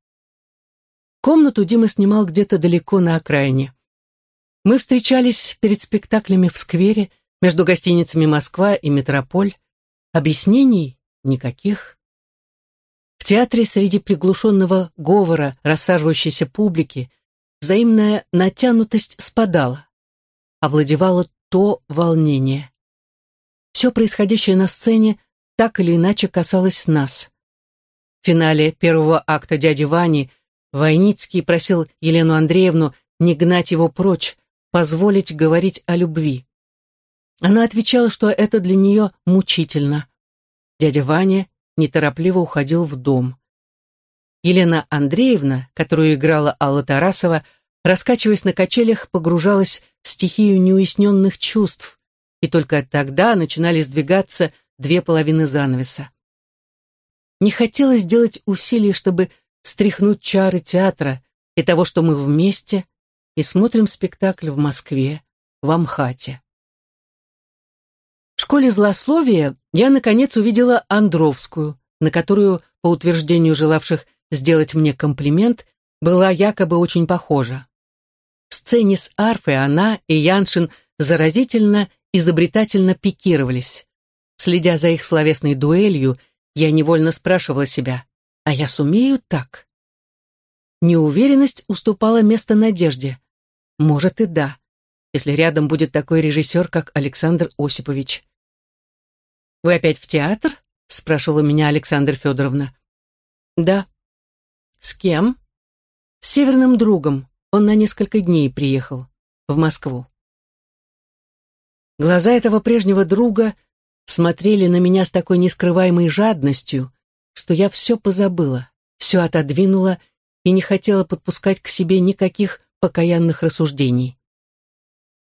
Комнату Дима снимал где-то далеко на окраине. Мы встречались перед спектаклями в сквере, между гостиницами «Москва» и «Метрополь». Объяснений никаких. В театре среди приглушенного говора рассаживающейся публики взаимная натянутость спадала. Овладевало то волнение. Все происходящее на сцене так или иначе касалось нас. В финале первого акта «Дяди Вани» Войницкий просил Елену Андреевну не гнать его прочь, позволить говорить о любви. Она отвечала, что это для нее мучительно. Дядя Ваня неторопливо уходил в дом. Елена Андреевна, которую играла Алла Тарасова, раскачиваясь на качелях, погружалась в стихию неуясненных чувств, и только тогда начинали сдвигаться две половины занавеса. Не хотелось делать усилий, чтобы стряхнуть чары театра и того, что мы вместе, и смотрим спектакль в Москве, в Амхате. В школе злословия я, наконец, увидела Андровскую, на которую, по утверждению желавших сделать мне комплимент, была якобы очень похожа. В сцене с арфой она и Яншин заразительно, изобретательно пикировались. Следя за их словесной дуэлью, я невольно спрашивала себя, а я сумею так? Неуверенность уступала место надежде. Может и да, если рядом будет такой режиссер, как Александр Осипович. «Вы опять в театр?» — спрашивала меня Александра Федоровна. «Да». «С кем?» «С северным другом. Он на несколько дней приехал. В Москву». Глаза этого прежнего друга смотрели на меня с такой нескрываемой жадностью, что я все позабыла, все отодвинула и не хотела подпускать к себе никаких покаянных рассуждений.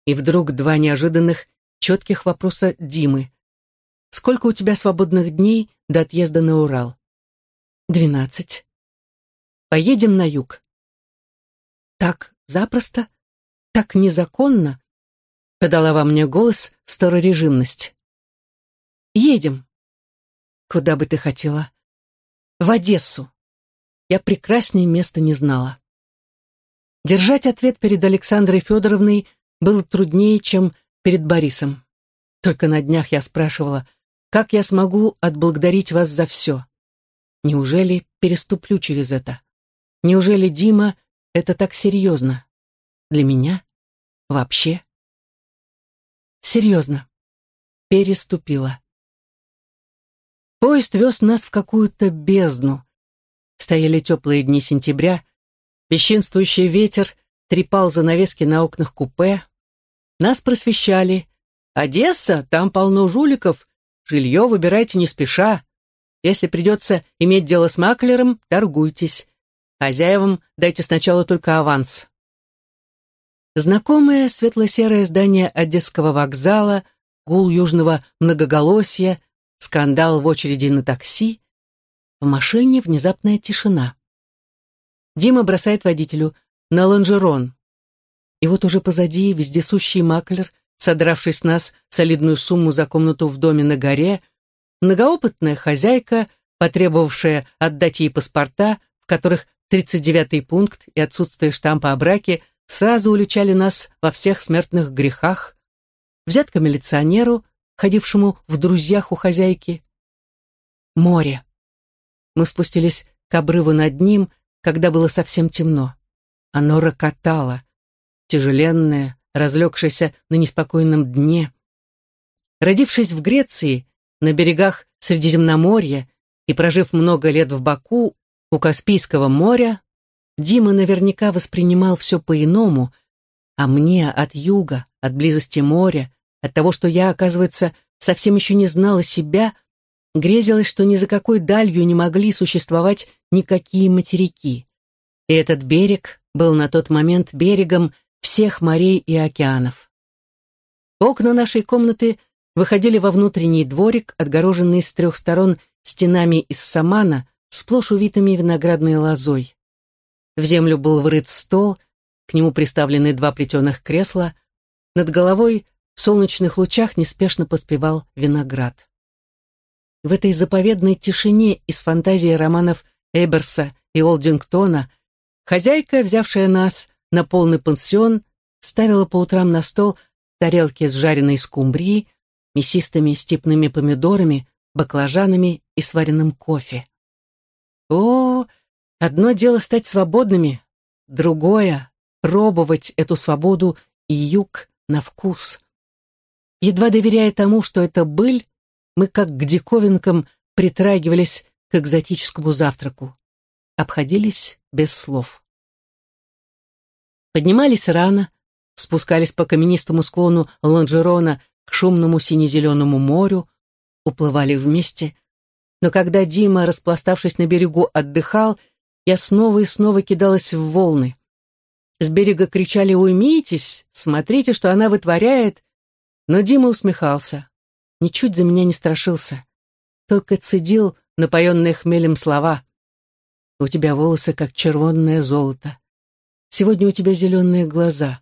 И вдруг два неожиданных, четких вопроса Димы. «Сколько у тебя свободных дней до отъезда на Урал?» «Двенадцать». «Поедем на юг». «Так запросто? Так незаконно?» Подала во мне голос старорежимность. «Едем». «Куда бы ты хотела?» «В Одессу». Я прекраснее места не знала. Держать ответ перед Александрой Федоровной было труднее, чем перед Борисом. Только на днях я спрашивала, как я смогу отблагодарить вас за все? Неужели переступлю через это? Неужели, Дима, это так серьезно? Для меня? Вообще? Серьезно. Переступила. Поезд вез нас в какую-то бездну. Стояли теплые дни сентября, бесчинствующий ветер трепал занавески на окнах купе. Нас просвещали. «Одесса, там полно жуликов, жилье выбирайте не спеша. Если придется иметь дело с маклером, торгуйтесь. Хозяевам дайте сначала только аванс». Знакомое светло-серое здание Одесского вокзала, гул южного многоголосья, скандал в очереди на такси. В машине внезапная тишина. Дима бросает водителю на лонжерон. И вот уже позади вездесущий маклер, содравший с нас солидную сумму за комнату в доме на горе, многоопытная хозяйка, потребовавшая отдать ей паспорта, в которых 39-й пункт и отсутствие штампа о браке сразу уличали нас во всех смертных грехах, взятка милиционеру, ходившему в друзьях у хозяйки. Море. Мы спустились к обрыву над ним, когда было совсем темно. Оно рокотало, тяжеленное, разлегшееся на неспокойном дне. Родившись в Греции, на берегах Средиземноморья и прожив много лет в Баку, у Каспийского моря, Дима наверняка воспринимал все по-иному, а мне от юга, от близости моря, от того, что я, оказывается, совсем еще не знала себя, грезилось, что ни за какой далью не могли существовать никакие материки. И этот берег был на тот момент берегом всех морей и океанов. Окна нашей комнаты выходили во внутренний дворик, отгороженный с трех сторон стенами из самана, сплошь увитыми виноградной лозой. В землю был врыт стол, к нему приставлены два плетеных кресла, над головой в солнечных лучах неспешно поспевал виноград. В этой заповедной тишине из фантазии романов Эберса и Олдингтона хозяйка, взявшая нас на полный пансион, ставила по утрам на стол тарелки с жареной скумбрией, мясистыми степными помидорами, баклажанами и сваренным кофе. О, одно дело стать свободными, другое — пробовать эту свободу и юг на вкус. Едва доверяя тому, что это быль, мы как к диковинкам притрагивались к экзотическому завтраку. Обходились без слов. Поднимались рано, спускались по каменистому склону Лонжерона к шумному сине-зеленому морю, уплывали вместе. Но когда Дима, распластавшись на берегу, отдыхал, я снова и снова кидалась в волны. С берега кричали «Уймитесь! Смотрите, что она вытворяет!» Но Дима усмехался. Ничуть за меня не страшился. Только цедил напоенные хмелем слова. «У тебя волосы, как червонное золото. Сегодня у тебя зеленые глаза».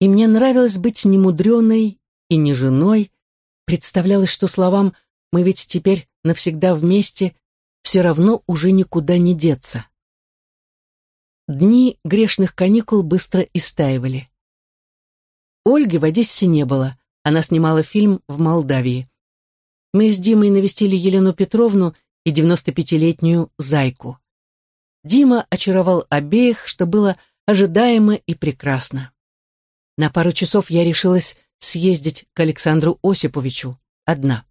И мне нравилось быть немудреной и не женой. Представлялось, что словам «мы ведь теперь навсегда вместе» все равно уже никуда не деться. Дни грешных каникул быстро истаивали. Ольги в Одессе не было. Она снимала фильм в Молдавии. Мы с Димой навестили Елену Петровну и 95-летнюю Зайку. Дима очаровал обеих, что было ожидаемо и прекрасно. На пару часов я решилась съездить к Александру Осиповичу, одна.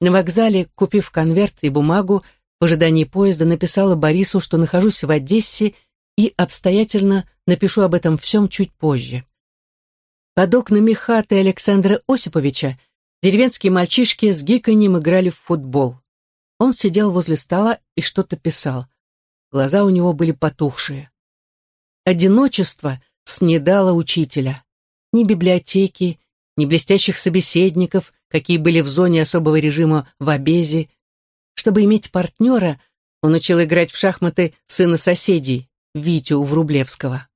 На вокзале, купив конверт и бумагу, в ожидании поезда написала Борису, что нахожусь в Одессе и обстоятельно напишу об этом всем чуть позже. Под окнами хаты Александра Осиповича деревенские мальчишки с гиканьем играли в футбол. Он сидел возле стола и что-то писал. Глаза у него были потухшие. Одиночество снедало учителя. Ни библиотеки, ни блестящих собеседников, какие были в зоне особого режима в Обезе. Чтобы иметь партнера, он учил играть в шахматы сына соседей, Витю Врублевского.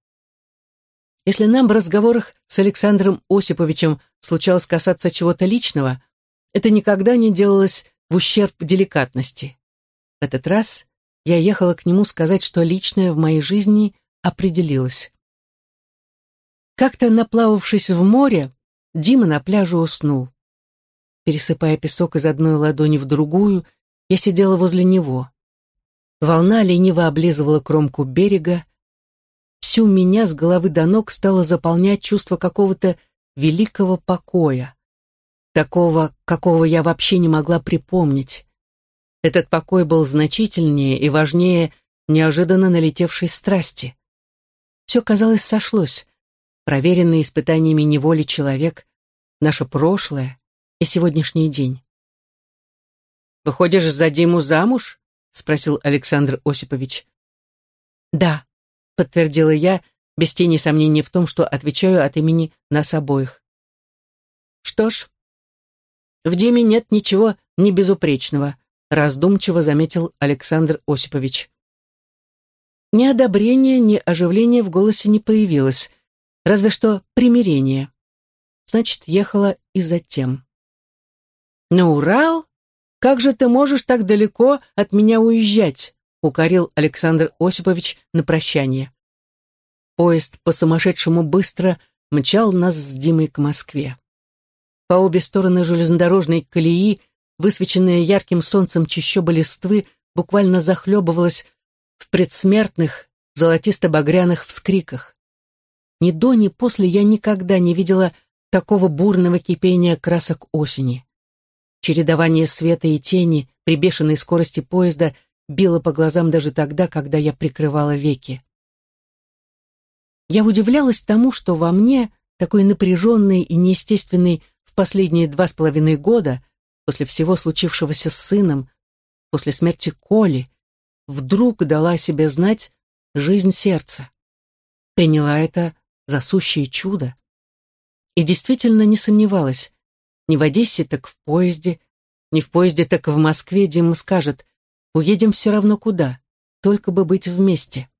Если нам в разговорах с Александром Осиповичем случалось касаться чего-то личного, это никогда не делалось в ущерб деликатности. В этот раз я ехала к нему сказать, что личное в моей жизни определилось. Как-то наплававшись в море, Дима на пляже уснул. Пересыпая песок из одной ладони в другую, я сидела возле него. Волна лениво облизывала кромку берега, всю меня с головы до ног стало заполнять чувство какого-то великого покоя, такого, какого я вообще не могла припомнить. Этот покой был значительнее и важнее неожиданно налетевшей страсти. Все, казалось, сошлось. Проверенный испытаниями неволи человек, наше прошлое и сегодняшний день. «Выходишь за Диму замуж?» — спросил Александр Осипович. «Да», — подтвердила я, без тени сомнений в том, что отвечаю от имени нас обоих. «Что ж, в Диме нет ничего небезупречного», — раздумчиво заметил Александр Осипович. Ни одобрения, ни оживления в голосе не появилось, разве что примирение. Значит, ехала и затем. «На Урал? Как же ты можешь так далеко от меня уезжать?» — укорил Александр Осипович на прощание. Поезд по-сумасшедшему быстро мчал нас с Димой к Москве. По обе стороны железнодорожной колеи, высвеченная ярким солнцем чащоба листвы, буквально захлебывалась в предсмертных, золотисто-багряных вскриках. Ни до, ни после я никогда не видела такого бурного кипения красок осени. Чередование света и тени при бешеной скорости поезда било по глазам даже тогда, когда я прикрывала веки. Я удивлялась тому, что во мне, такой напряженной и неестественной в последние два с половиной года, после всего случившегося с сыном, после смерти Коли, вдруг дала себе знать жизнь сердца. Приняла это за сущее чудо. И действительно не сомневалась, не в Одессе, так в поезде, не в поезде, так в Москве Дима скажет, уедем все равно куда, только бы быть вместе.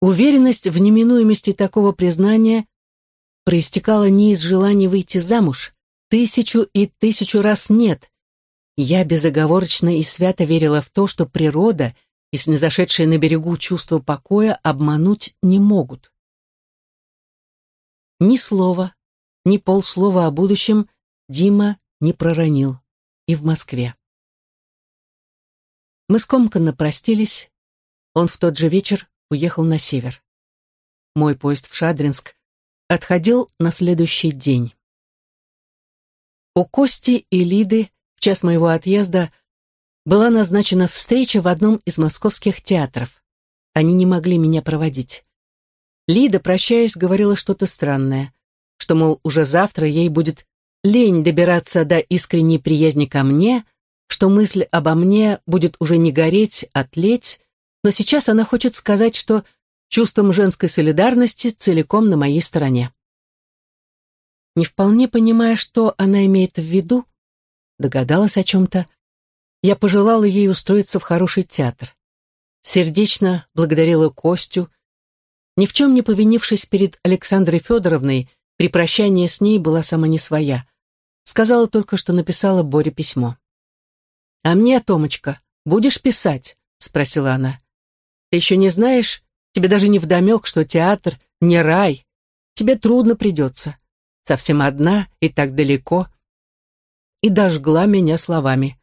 Уверенность в неминуемости такого признания проистекала не из желания выйти замуж, тысячу и тысячу раз нет. Я безоговорочно и свято верила в то, что природа и снизошедшие на берегу чувство покоя обмануть не могут. Ни слова, ни полслова о будущем Дима не проронил. И в Москве. Мы скомканно простились. Он в тот же вечер уехал на север. Мой поезд в Шадринск отходил на следующий день. У Кости и Лиды в час моего отъезда была назначена встреча в одном из московских театров. Они не могли меня проводить. Лида, прощаясь, говорила что-то странное, что, мол, уже завтра ей будет лень добираться до искренней приязни ко мне, что мысль обо мне будет уже не гореть, а тлеть, но сейчас она хочет сказать, что чувством женской солидарности целиком на моей стороне. Не вполне понимая, что она имеет в виду, догадалась о чем-то, я пожелала ей устроиться в хороший театр. Сердечно благодарила Костю, ни в чем не повинившись перед Александрой Федоровной, при прощании с ней была сама не своя. Сказала только, что написала Боре письмо. «А мне, Томочка, будешь писать?» — спросила она. «Ты еще не знаешь, тебе даже не вдомек, что театр не рай. Тебе трудно придется. Совсем одна и так далеко». И дожгла меня словами.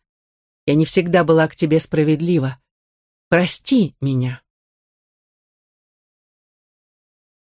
«Я не всегда была к тебе справедлива. Прости меня».